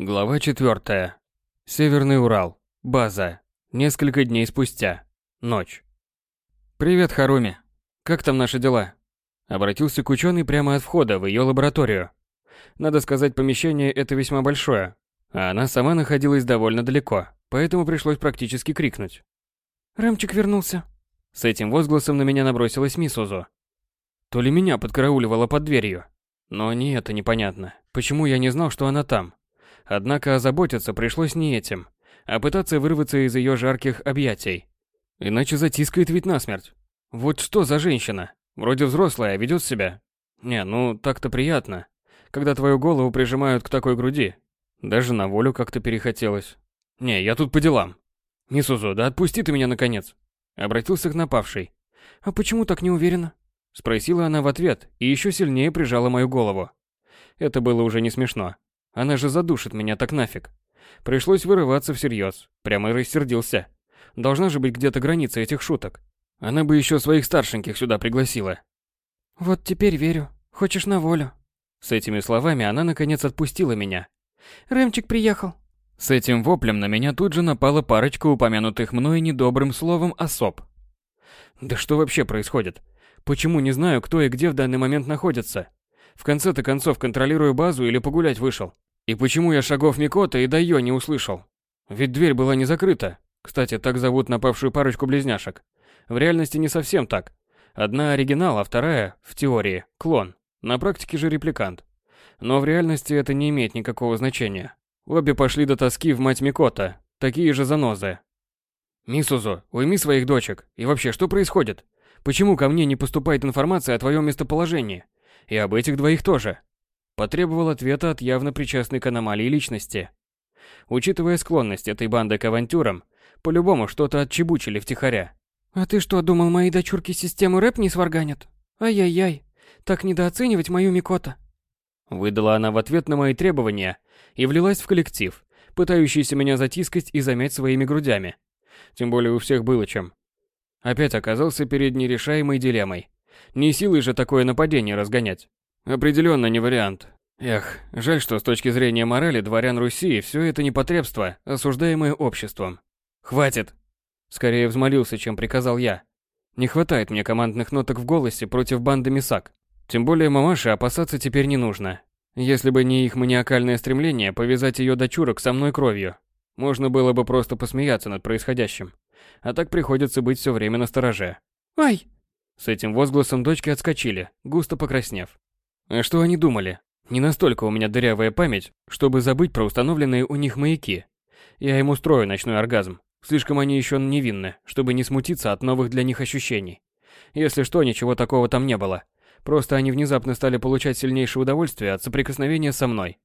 Глава 4. Северный Урал. База. Несколько дней спустя. Ночь. «Привет, Харуми. Как там наши дела?» Обратился к ученой прямо от входа в ее лабораторию. Надо сказать, помещение это весьма большое, а она сама находилась довольно далеко, поэтому пришлось практически крикнуть. «Рэмчик вернулся». С этим возгласом на меня набросилась Мисузу. То ли меня подкарауливала под дверью. Но не это непонятно. Почему я не знал, что она там? Однако озаботиться пришлось не этим, а пытаться вырваться из ее жарких объятий. Иначе затискает ведь насмерть. Вот что за женщина? Вроде взрослая, ведет себя. Не, ну так-то приятно, когда твою голову прижимают к такой груди. Даже на волю как-то перехотелось. Не, я тут по делам. Мисузу, да отпусти ты меня наконец. Обратился к напавшей. А почему так не уверена? Спросила она в ответ и еще сильнее прижала мою голову. Это было уже не смешно. Она же задушит меня так нафиг. Пришлось вырываться всерьез. Прямо рассердился. Должна же быть где-то граница этих шуток. Она бы еще своих старшеньких сюда пригласила. Вот теперь верю. Хочешь на волю. С этими словами она наконец отпустила меня. Рэмчик приехал. С этим воплем на меня тут же напала парочка упомянутых мной недобрым словом особ. Да что вообще происходит? Почему не знаю, кто и где в данный момент находится? В конце-то концов контролирую базу или погулять вышел? И почему я шагов Микота и Дайо не услышал? Ведь дверь была не закрыта. Кстати, так зовут напавшую парочку близняшек. В реальности не совсем так. Одна оригинал, а вторая, в теории, клон. На практике же репликант. Но в реальности это не имеет никакого значения. Обе пошли до тоски в мать Микота, такие же занозы. Мисузу, уйми своих дочек. И вообще, что происходит? Почему ко мне не поступает информация о твоем местоположении? И об этих двоих тоже. Потребовал ответа от явно причастной к аномалии личности. Учитывая склонность этой банды к авантюрам, по-любому что-то отчебучили втихаря. «А ты что, думал, мои дочурки систему рэп не сварганят? Ай-яй-яй, так недооценивать мою Микота». Выдала она в ответ на мои требования и влилась в коллектив, пытающийся меня затискать и замять своими грудями. Тем более у всех было чем. Опять оказался перед нерешаемой дилеммой. Не силой же такое нападение разгонять. Определенно не вариант. Эх, жаль, что с точки зрения морали дворян Руси все это непотребство, осуждаемое обществом. Хватит! Скорее взмолился, чем приказал я. Не хватает мне командных ноток в голосе против банды Мисак. Тем более мамаше опасаться теперь не нужно. Если бы не их маниакальное стремление повязать ее дочурок со мной кровью, можно было бы просто посмеяться над происходящим. А так приходится быть все время на стороже. «Ай!» С этим возгласом дочки отскочили, густо покраснев. А что они думали? Не настолько у меня дырявая память, чтобы забыть про установленные у них маяки. Я им устрою ночной оргазм. Слишком они еще невинны, чтобы не смутиться от новых для них ощущений. Если что, ничего такого там не было. Просто они внезапно стали получать сильнейшее удовольствие от соприкосновения со мной.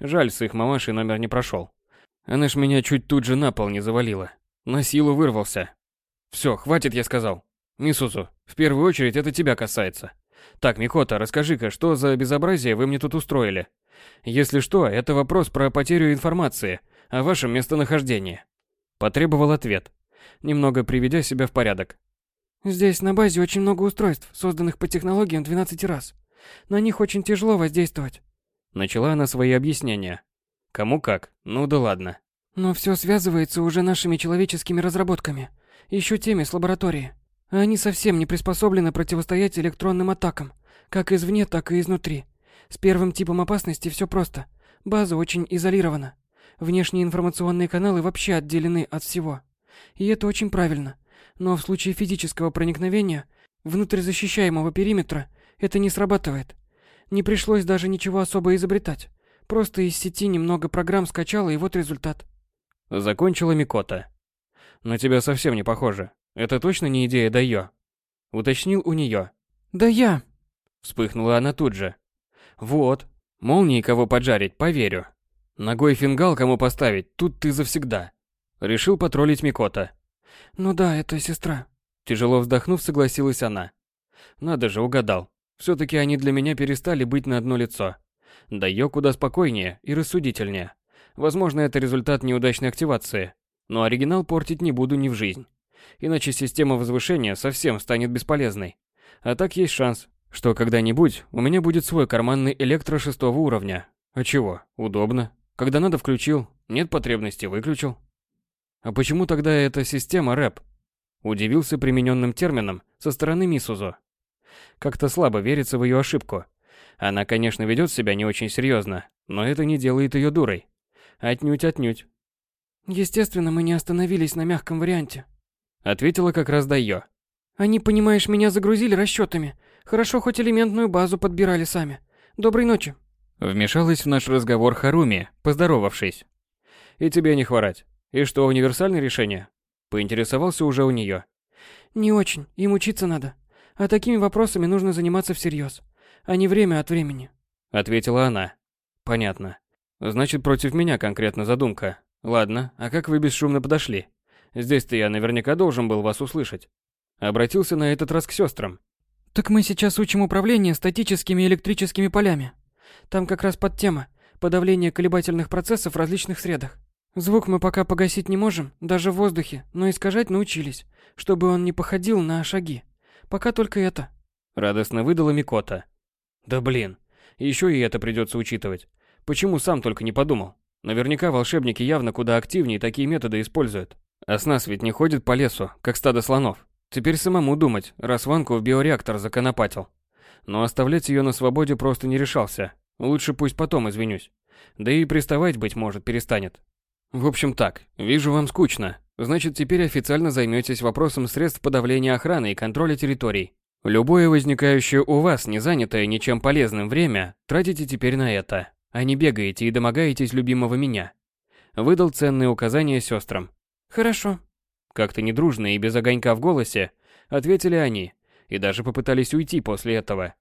Жаль, с их мамашей номер не прошел. Она ж меня чуть тут же на пол не завалила. На силу вырвался. Все, хватит, я сказал. Мисусу, в первую очередь это тебя касается. Так, Микота, расскажи-ка, что за безобразие вы мне тут устроили? Если что, это вопрос про потерю информации о вашем местонахождении. Потребовал ответ, немного приведя себя в порядок. Здесь на базе очень много устройств, созданных по технологиям 12 раз. На них очень тяжело воздействовать. Начала она свои объяснения. Кому как, ну да ладно. Но все связывается уже нашими человеческими разработками. Еще теми с лаборатории. Они совсем не приспособлены противостоять электронным атакам, как извне, так и изнутри. С первым типом опасности все просто. База очень изолирована. Внешние информационные каналы вообще отделены от всего. И это очень правильно. Но в случае физического проникновения внутрь защищаемого периметра это не срабатывает. Не пришлось даже ничего особо изобретать. Просто из сети немного программ скачала, и вот результат. Закончила Микота. На тебя совсем не похоже. Это точно не идея Дайо? Уточнил у нее. Да я. Вспыхнула она тут же. Вот. Молнии кого поджарить, поверю. Ногой фингал кому поставить, тут ты завсегда. Решил потроллить Микота. Ну да, это сестра. Тяжело вздохнув, согласилась она. Надо же, угадал. Все-таки они для меня перестали быть на одно лицо. Дайо куда спокойнее и рассудительнее. Возможно, это результат неудачной активации. Но оригинал портить не буду ни в жизнь иначе система возвышения совсем станет бесполезной. А так есть шанс, что когда-нибудь у меня будет свой карманный электро шестого уровня. А чего? Удобно. Когда надо включил, нет потребности выключил. А почему тогда эта система рэп? Удивился примененным термином со стороны Мисузо. Как-то слабо верится в ее ошибку. Она, конечно, ведет себя не очень серьезно, но это не делает ее дурой. Отнюдь-отнюдь. Естественно, мы не остановились на мягком варианте. Ответила как раз Дайо. Они, понимаешь, меня загрузили расчетами. Хорошо, хоть элементную базу подбирали сами. Доброй ночи. Вмешалась в наш разговор Харуми, поздоровавшись. И тебе не хворать. И что, универсальное решение? Поинтересовался уже у нее. Не очень, им учиться надо. А такими вопросами нужно заниматься всерьез, а не время от времени. Ответила она. Понятно. Значит, против меня конкретно задумка. Ладно, а как вы бесшумно подошли? Здесь-то я наверняка должен был вас услышать. Обратился на этот раз к сестрам. Так мы сейчас учим управление статическими электрическими полями. Там как раз под тема подавление колебательных процессов в различных средах. Звук мы пока погасить не можем, даже в воздухе, но искажать научились, чтобы он не походил на шаги. Пока только это. Радостно выдала Микота. Да блин, еще и это придется учитывать. Почему сам только не подумал? Наверняка волшебники явно куда активнее такие методы используют. А с нас ведь не ходит по лесу, как стадо слонов. Теперь самому думать, раз Ванку в биореактор законопатил. Но оставлять ее на свободе просто не решался. Лучше пусть потом извинюсь. Да и приставать, быть может, перестанет. В общем так, вижу вам скучно. Значит, теперь официально займетесь вопросом средств подавления охраны и контроля территорий. Любое возникающее у вас не занятое ничем полезным время тратите теперь на это, а не бегаете и домогаетесь любимого меня. Выдал ценные указания сестрам. Хорошо. Как-то недружно и без огонька в голосе ответили они, и даже попытались уйти после этого.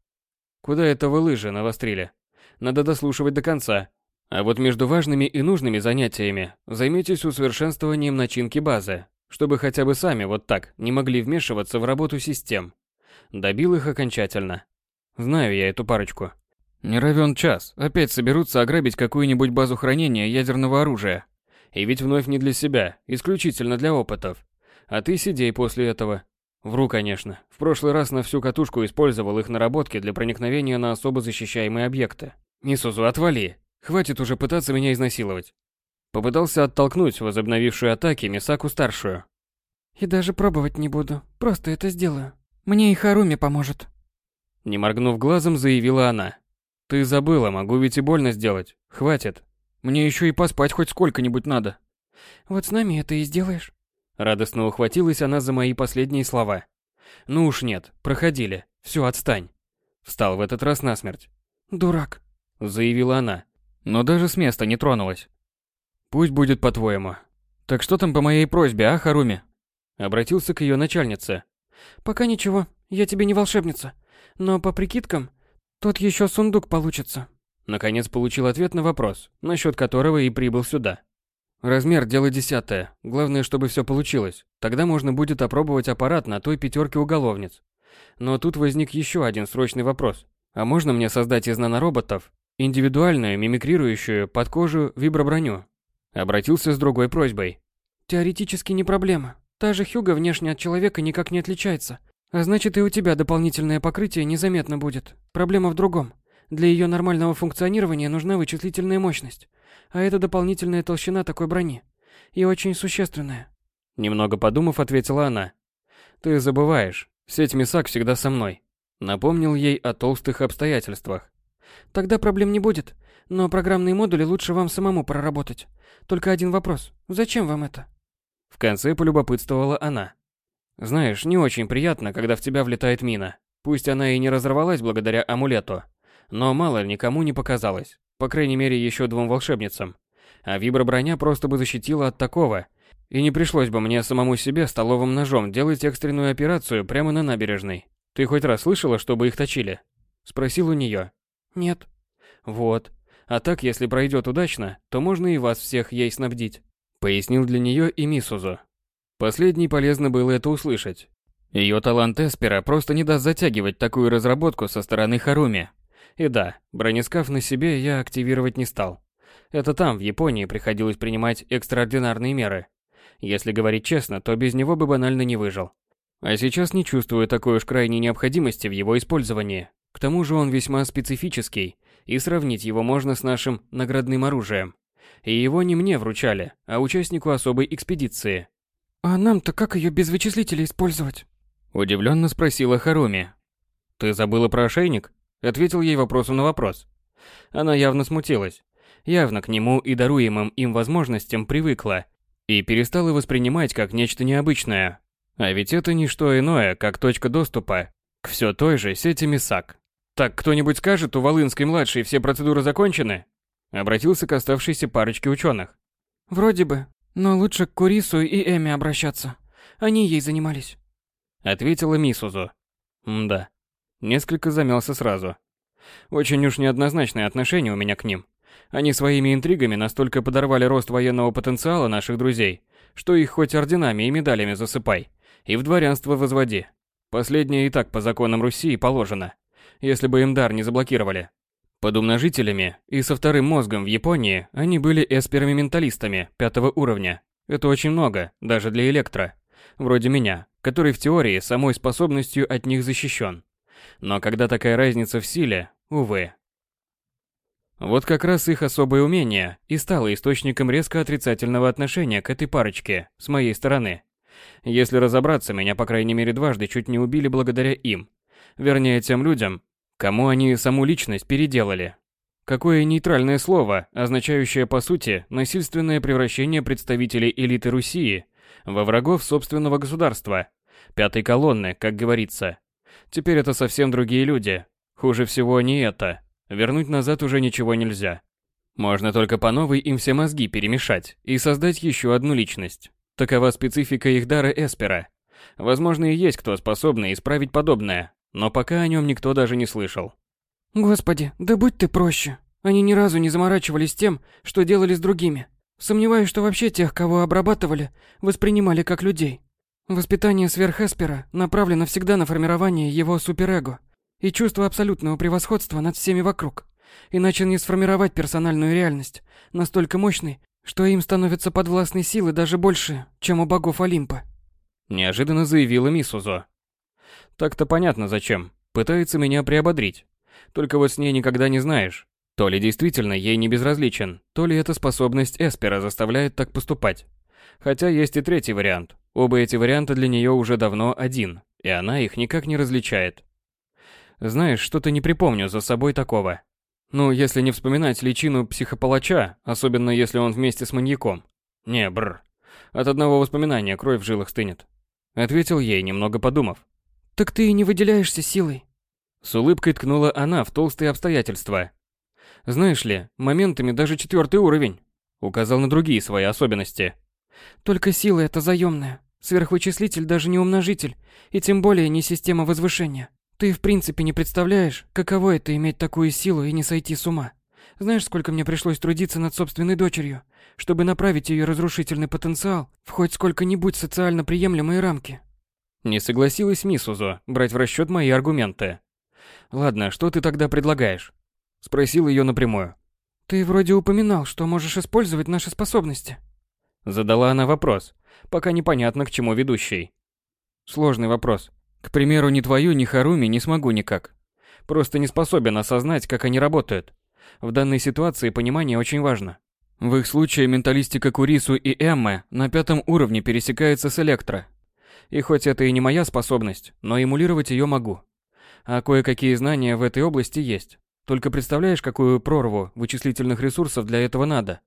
Куда это вы лыжи навострили? Надо дослушивать до конца, а вот между важными и нужными занятиями займитесь усовершенствованием начинки базы, чтобы хотя бы сами вот так не могли вмешиваться в работу систем. Добил их окончательно. Знаю я эту парочку. Не равен час, опять соберутся ограбить какую-нибудь базу хранения ядерного оружия. И ведь вновь не для себя, исключительно для опытов. А ты сидей после этого. Вру, конечно. В прошлый раз на всю катушку использовал их наработки для проникновения на особо защищаемые объекты. Мисузу, отвали. Хватит уже пытаться меня изнасиловать. Попытался оттолкнуть возобновившую атаки Мисаку-старшую. И даже пробовать не буду, просто это сделаю. Мне и Харуми поможет. Не моргнув глазом, заявила она. Ты забыла, могу ведь и больно сделать. Хватит. Мне еще и поспать хоть сколько-нибудь надо. Вот с нами это и сделаешь. Радостно ухватилась она за мои последние слова. Ну уж нет, проходили. Все, отстань. Встал в этот раз насмерть. Дурак, заявила она но даже с места не тронулась. Пусть будет по-твоему. Так что там по моей просьбе, а, Харуми? Обратился к ее начальнице. Пока ничего, я тебе не волшебница. Но по прикидкам, тут еще сундук получится. Наконец получил ответ на вопрос, насчет которого и прибыл сюда. Размер – дело десятое. Главное, чтобы все получилось. Тогда можно будет опробовать аппарат на той пятерке уголовниц. Но тут возник еще один срочный вопрос. А можно мне создать из нанороботов индивидуальную, мимикрирующую под кожу виброброню. Обратился с другой просьбой. Теоретически не проблема. Та же Хьюга внешне от человека никак не отличается. А значит и у тебя дополнительное покрытие незаметно будет. Проблема в другом. Для ее нормального функционирования нужна вычислительная мощность. А это дополнительная толщина такой брони. И очень существенная. Немного подумав, ответила она. Ты забываешь, сеть МИСАК всегда со мной. Напомнил ей о толстых обстоятельствах. Тогда проблем не будет. Но программные модули лучше вам самому проработать. Только один вопрос. Зачем вам это? В конце полюбопытствовала она. Знаешь, не очень приятно, когда в тебя влетает мина. Пусть она и не разорвалась благодаря амулету, но мало никому не показалось. По крайней мере, еще двум волшебницам. А виброброня просто бы защитила от такого. И не пришлось бы мне самому себе столовым ножом делать экстренную операцию прямо на набережной. Ты хоть раз слышала, чтобы их точили? Спросил у нее. Нет. Вот. А так, если пройдет удачно, то можно и вас всех ей снабдить. Пояснил для нее и Мисузу. Последней полезно было это услышать. Ее талант Эспера просто не даст затягивать такую разработку со стороны Харуми. И да, бронескаф на себе я активировать не стал. Это там, в Японии, приходилось принимать экстраординарные меры. Если говорить честно, то без него бы банально не выжил. А сейчас не чувствую такой уж крайней необходимости в его использовании. К тому же он весьма специфический, и сравнить его можно с нашим наградным оружием. И его не мне вручали, а участнику особой экспедиции. «А нам-то как ее без вычислителя использовать?» Удивленно спросила Харуми. «Ты забыла про ошейник?» Ответил ей вопросом на вопрос. Она явно смутилась. Явно к нему и даруемым им возможностям привыкла. И перестала воспринимать как нечто необычное. А ведь это не что иное, как точка доступа к все той же сети МИСАК. «Так кто-нибудь скажет, у Волынской-младшей все процедуры закончены?» Обратился к оставшейся парочке ученых. «Вроде бы, но лучше к Курису и Эми обращаться. Они ей занимались». Ответила Мисузу. «Мда, Несколько замялся сразу. Очень уж неоднозначное отношение у меня к ним. Они своими интригами настолько подорвали рост военного потенциала наших друзей, что их хоть орденами и медалями засыпай, и в дворянство возводи. Последнее и так по законам Руси положено, если бы им дар не заблокировали. Под умножителями и со вторым мозгом в Японии они были эсперами-менталистами пятого уровня. Это очень много, даже для электро. Вроде меня, который в теории самой способностью от них защищен. Но когда такая разница в силе, увы. Вот как раз их особое умение и стало источником резко отрицательного отношения к этой парочке с моей стороны. Если разобраться, меня по крайней мере дважды чуть не убили благодаря им. Вернее, тем людям, кому они саму личность переделали. Какое нейтральное слово, означающее по сути насильственное превращение представителей элиты Руси во врагов собственного государства, пятой колонны, как говорится. Теперь это совсем другие люди. Хуже всего не это. Вернуть назад уже ничего нельзя. Можно только по новой им все мозги перемешать и создать еще одну личность. Такова специфика их дара Эспера. Возможно, и есть кто способный исправить подобное, но пока о нем никто даже не слышал. Господи, да будь ты проще. Они ни разу не заморачивались тем, что делали с другими. Сомневаюсь, что вообще тех, кого обрабатывали, воспринимали как людей. Воспитание сверхэспера направлено всегда на формирование его суперэго и чувство абсолютного превосходства над всеми вокруг. Иначе не сформировать персональную реальность, настолько мощной, что им становятся подвластны силы даже больше, чем у богов Олимпа. Неожиданно заявила Мисузо. Так-то понятно зачем. Пытается меня приободрить. Только вот с ней никогда не знаешь. То ли действительно ей не безразличен, то ли эта способность Эспера заставляет так поступать. Хотя есть и третий вариант. Оба эти варианта для нее уже давно один, и она их никак не различает. Знаешь, что-то не припомню за собой такого. Ну, если не вспоминать личину психопалача, особенно если он вместе с маньяком. Не, бр. От одного воспоминания кровь в жилах стынет. Ответил ей, немного подумав. Так ты и не выделяешься силой. С улыбкой ткнула она в толстые обстоятельства. Знаешь ли, моментами даже четвертый уровень. Указал на другие свои особенности. Только сила это заемная. Сверхвычислитель даже не умножитель, и тем более не система возвышения. Ты в принципе не представляешь, каково это иметь такую силу и не сойти с ума. Знаешь, сколько мне пришлось трудиться над собственной дочерью, чтобы направить ее разрушительный потенциал в хоть сколько-нибудь социально приемлемые рамки? Не согласилась Мисузо брать в расчет мои аргументы. Ладно, что ты тогда предлагаешь? Спросил ее напрямую. Ты вроде упоминал, что можешь использовать наши способности. Задала она вопрос, пока непонятно к чему ведущий. Сложный вопрос. К примеру, ни твою, ни Харуми не смогу никак. Просто не способен осознать, как они работают. В данной ситуации понимание очень важно. В их случае менталистика Курису и Эммы на пятом уровне пересекается с Электро. И хоть это и не моя способность, но эмулировать ее могу. А кое-какие знания в этой области есть. Только представляешь, какую прорву вычислительных ресурсов для этого надо?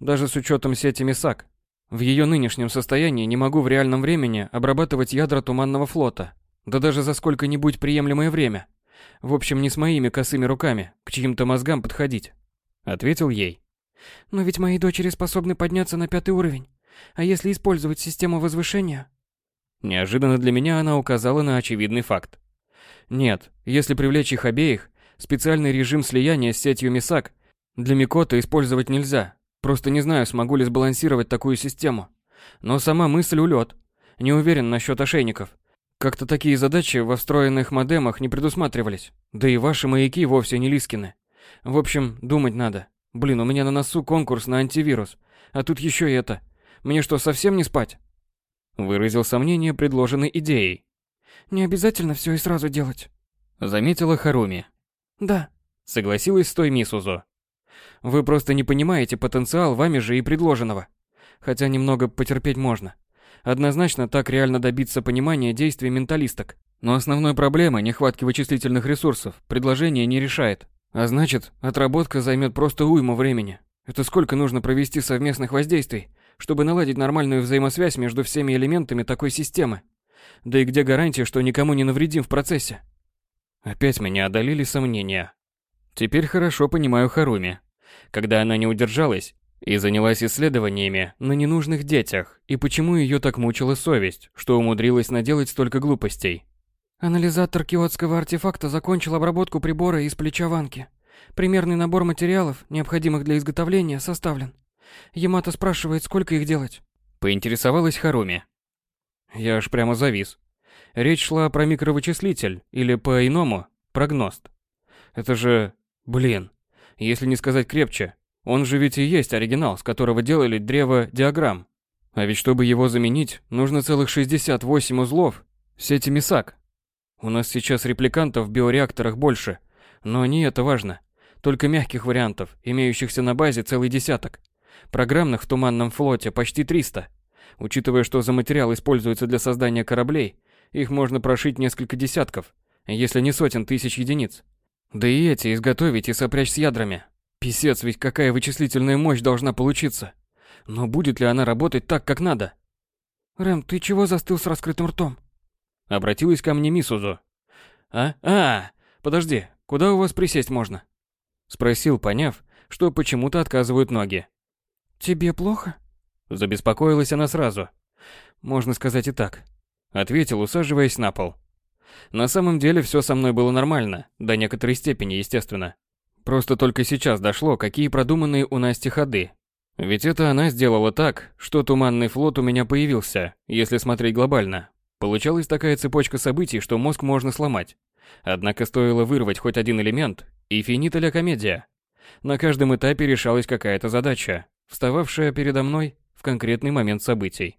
даже с учетом сети МИСАК. В ее нынешнем состоянии не могу в реальном времени обрабатывать ядра Туманного флота, да даже за сколько-нибудь приемлемое время. В общем, не с моими косыми руками к чьим-то мозгам подходить. Ответил ей. Но ведь мои дочери способны подняться на пятый уровень. А если использовать систему возвышения? Неожиданно для меня она указала на очевидный факт. Нет, если привлечь их обеих, специальный режим слияния с сетью МИСАК для Микота использовать нельзя, Просто не знаю, смогу ли сбалансировать такую систему. Но сама мысль улет. Не уверен насчет ошейников. Как-то такие задачи во встроенных модемах не предусматривались. Да и ваши маяки вовсе не Лискины. В общем, думать надо. Блин, у меня на носу конкурс на антивирус. А тут еще и это. Мне что, совсем не спать? Выразил сомнение предложенной идеей. Не обязательно все и сразу делать. Заметила Харуми. Да. Согласилась с той Мисузо. Вы просто не понимаете потенциал вами же и предложенного. Хотя немного потерпеть можно. Однозначно так реально добиться понимания действий менталисток. Но основной проблемы нехватки вычислительных ресурсов предложение не решает. А значит, отработка займет просто уйму времени. Это сколько нужно провести совместных воздействий, чтобы наладить нормальную взаимосвязь между всеми элементами такой системы? Да и где гарантия, что никому не навредим в процессе? Опять меня одолели сомнения. Теперь хорошо понимаю Харуми. Когда она не удержалась и занялась исследованиями на ненужных детях, и почему ее так мучила совесть, что умудрилась наделать столько глупостей. Анализатор киотского артефакта закончил обработку прибора из плеча Ванки. Примерный набор материалов, необходимых для изготовления, составлен. Ямато спрашивает, сколько их делать. Поинтересовалась Харуми. Я аж прямо завис. Речь шла про микровычислитель, или по-иному, прогност. Это же... Блин. Если не сказать крепче, он же ведь и есть оригинал, с которого делали древо диаграмм. А ведь чтобы его заменить, нужно целых 68 узлов сети МИСАК. У нас сейчас репликантов в биореакторах больше, но не это важно. Только мягких вариантов, имеющихся на базе целый десяток. Программных в Туманном флоте почти 300. Учитывая, что за материал используется для создания кораблей, их можно прошить несколько десятков, если не сотен тысяч единиц. Да и эти изготовить и сопрячь с ядрами. Писец, ведь какая вычислительная мощь должна получиться. Но будет ли она работать так, как надо? Рэм, ты чего застыл с раскрытым ртом? Обратилась ко мне Мисузу. А? А, подожди, куда у вас присесть можно? Спросил, поняв, что почему-то отказывают ноги. Тебе плохо? Забеспокоилась она сразу. Можно сказать и так. Ответил, усаживаясь на пол. На самом деле все со мной было нормально, до некоторой степени, естественно. Просто только сейчас дошло, какие продуманные у Насти ходы. Ведь это она сделала так, что туманный флот у меня появился, если смотреть глобально. Получалась такая цепочка событий, что мозг можно сломать. Однако стоило вырвать хоть один элемент, и финита ля комедия. На каждом этапе решалась какая-то задача, встававшая передо мной в конкретный момент событий.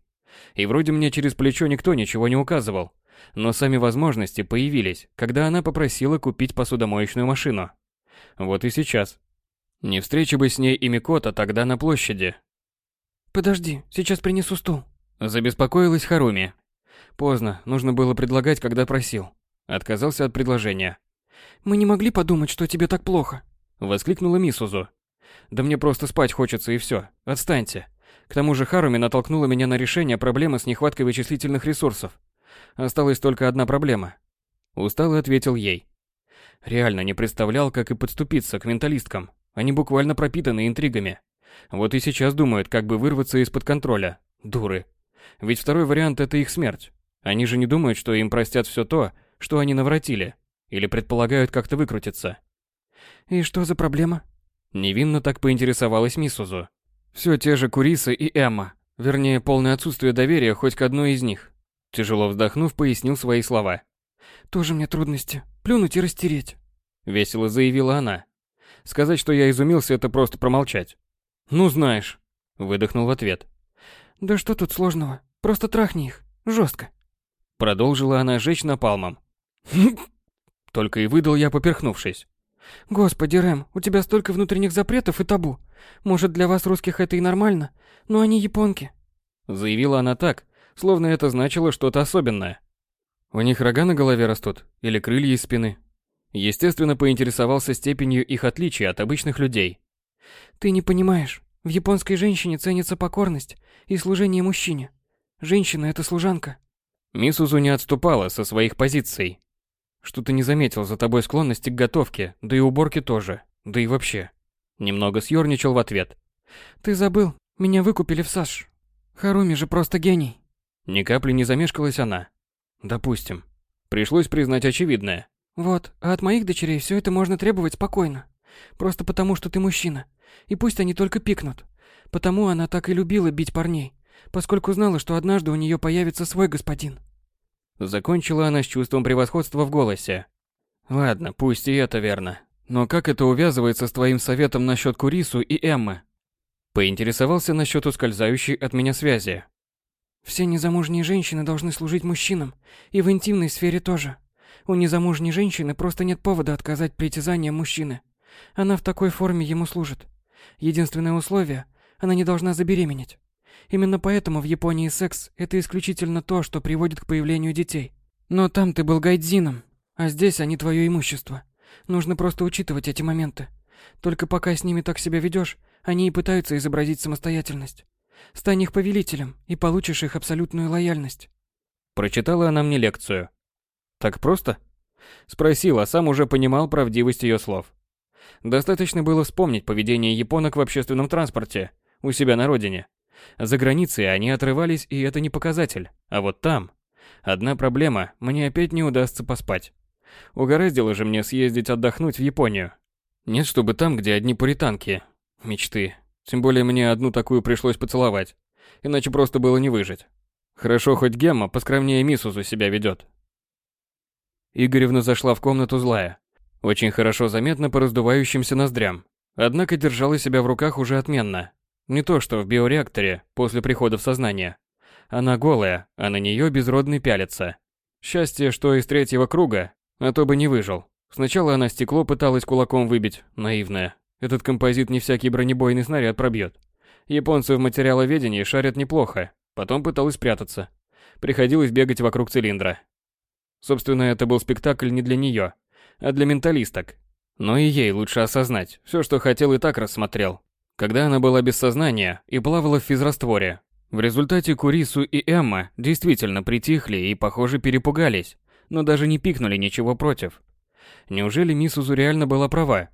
И вроде мне через плечо никто ничего не указывал. Но сами возможности появились, когда она попросила купить посудомоечную машину. Вот и сейчас. Не встреча бы с ней и Микота тогда на площади. Подожди, сейчас принесу стул. Забеспокоилась Харуми. Поздно, нужно было предлагать, когда просил. Отказался от предложения. Мы не могли подумать, что тебе так плохо. Воскликнула Мисузу. Да мне просто спать хочется и все. Отстаньте. К тому же Харуми натолкнула меня на решение проблемы с нехваткой вычислительных ресурсов. Осталась только одна проблема. Устало ответил ей. Реально не представлял, как и подступиться к менталисткам. Они буквально пропитаны интригами. Вот и сейчас думают, как бы вырваться из-под контроля. Дуры. Ведь второй вариант – это их смерть. Они же не думают, что им простят все то, что они навратили. Или предполагают как-то выкрутиться. «И что за проблема?» Невинно так поинтересовалась Мисузу. Все те же Куриса и Эмма. Вернее, полное отсутствие доверия хоть к одной из них. Тяжело вздохнув, пояснил свои слова. «Тоже мне трудности. Плюнуть и растереть», — весело заявила она. Сказать, что я изумился, это просто промолчать. «Ну, знаешь», — выдохнул в ответ. «Да что тут сложного? Просто трахни их. Жестко». Продолжила она жечь напалмом. Только и выдал я, поперхнувшись. «Господи, Рэм, у тебя столько внутренних запретов и табу. Может, для вас, русских, это и нормально, но они японки». Заявила она так, словно это значило что-то особенное. У них рога на голове растут или крылья из спины. Естественно, поинтересовался степенью их отличия от обычных людей. Ты не понимаешь. В японской женщине ценится покорность и служение мужчине. Женщина это служанка. Мисузу не отступала со своих позиций. Что-то не заметил за тобой склонности к готовке, да и уборке тоже, да и вообще. Немного съёрничал в ответ. Ты забыл, меня выкупили в САШ. Харуми же просто гений. Ни капли не замешкалась она. Допустим. Пришлось признать очевидное. Вот, а от моих дочерей все это можно требовать спокойно. Просто потому, что ты мужчина. И пусть они только пикнут. Потому она так и любила бить парней, поскольку знала, что однажды у нее появится свой господин. Закончила она с чувством превосходства в голосе. Ладно, пусть и это верно. Но как это увязывается с твоим советом насчет Курису и Эммы? Поинтересовался насчет ускользающей от меня связи. Все незамужние женщины должны служить мужчинам, и в интимной сфере тоже. У незамужней женщины просто нет повода отказать притязаниям мужчины. Она в такой форме ему служит. Единственное условие – она не должна забеременеть. Именно поэтому в Японии секс – это исключительно то, что приводит к появлению детей. Но там ты был гайдзином, а здесь они твое имущество. Нужно просто учитывать эти моменты. Только пока с ними так себя ведешь, они и пытаются изобразить самостоятельность. Стань их повелителем, и получишь их абсолютную лояльность. Прочитала она мне лекцию. Так просто? Спросил, а сам уже понимал правдивость ее слов. Достаточно было вспомнить поведение японок в общественном транспорте, у себя на родине. За границей они отрывались, и это не показатель. А вот там... Одна проблема, мне опять не удастся поспать. Угораздило же мне съездить отдохнуть в Японию. Нет, чтобы там, где одни пуританки. Мечты. Тем более мне одну такую пришлось поцеловать. Иначе просто было не выжить. Хорошо, хоть Гемма поскромнее Мисузу себя ведет. Игоревна зашла в комнату злая. Очень хорошо заметно по раздувающимся ноздрям. Однако держала себя в руках уже отменно. Не то что в биореакторе, после прихода в сознание. Она голая, а на нее безродный пялится. Счастье, что из третьего круга, а то бы не выжил. Сначала она стекло пыталась кулаком выбить, наивная. Этот композит не всякий бронебойный снаряд пробьет. Японцы в материаловедении шарят неплохо. Потом пыталась прятаться. Приходилось бегать вокруг цилиндра. Собственно, это был спектакль не для нее, а для менталисток. Но и ей лучше осознать, все, что хотел и так рассмотрел. Когда она была без сознания и плавала в физрастворе. В результате Курису и Эмма действительно притихли и, похоже, перепугались, но даже не пикнули ничего против. Неужели мисс Узу реально была права?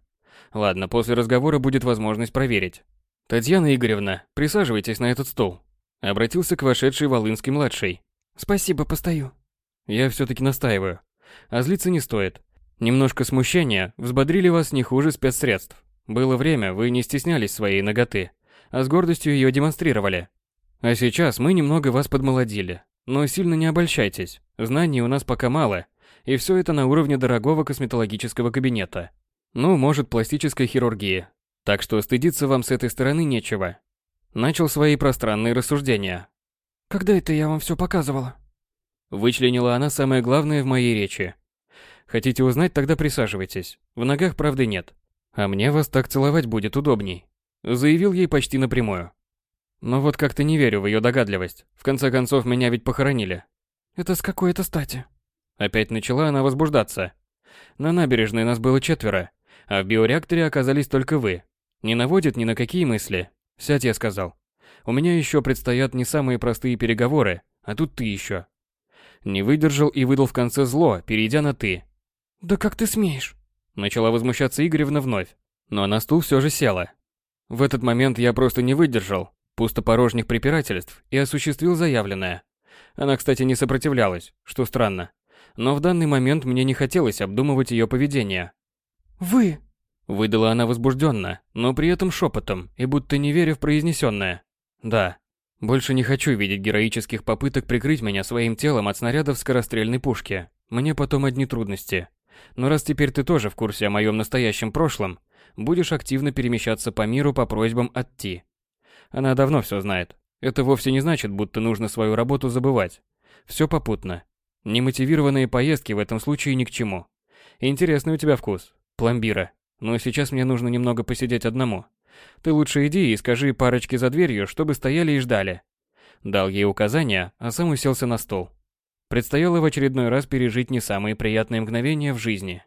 Ладно, после разговора будет возможность проверить. Татьяна Игоревна, присаживайтесь на этот стул. Обратился к вошедшей Волынский-младшей. Спасибо, постою. Я все-таки настаиваю. А злиться не стоит. Немножко смущения взбодрили вас не хуже спецсредств. Было время, вы не стеснялись своей ноготы, а с гордостью ее демонстрировали. А сейчас мы немного вас подмолодили. Но сильно не обольщайтесь. Знаний у нас пока мало, и все это на уровне дорогого косметологического кабинета. Ну, может, пластической хирургии. Так что стыдиться вам с этой стороны нечего. Начал свои пространные рассуждения. Когда это я вам все показывала? Вычленила она самое главное в моей речи. Хотите узнать, тогда присаживайтесь. В ногах правды нет. А мне вас так целовать будет удобней. Заявил ей почти напрямую. Но вот как-то не верю в ее догадливость. В конце концов, меня ведь похоронили. Это с какой это стати? Опять начала она возбуждаться. На набережной нас было четверо, а в биореакторе оказались только вы. Не наводит ни на какие мысли. Сядь, я сказал. У меня еще предстоят не самые простые переговоры, а тут ты еще. Не выдержал и выдал в конце зло, перейдя на «ты». «Да как ты смеешь?» Начала возмущаться Игоревна вновь, но на стул все же села. В этот момент я просто не выдержал пустопорожних препирательств и осуществил заявленное. Она, кстати, не сопротивлялась, что странно но в данный момент мне не хотелось обдумывать ее поведение. «Вы...» Выдала она возбужденно, но при этом шепотом и будто не веря в произнесенное. «Да, больше не хочу видеть героических попыток прикрыть меня своим телом от снарядов скорострельной пушки. Мне потом одни трудности. Но раз теперь ты тоже в курсе о моем настоящем прошлом, будешь активно перемещаться по миру по просьбам от Ти. Она давно все знает. Это вовсе не значит, будто нужно свою работу забывать. Все попутно. Немотивированные поездки в этом случае ни к чему. Интересный у тебя вкус. Пломбира. Но сейчас мне нужно немного посидеть одному. Ты лучше иди и скажи парочке за дверью, чтобы стояли и ждали. Дал ей указания, а сам уселся на стол. Предстояло в очередной раз пережить не самые приятные мгновения в жизни.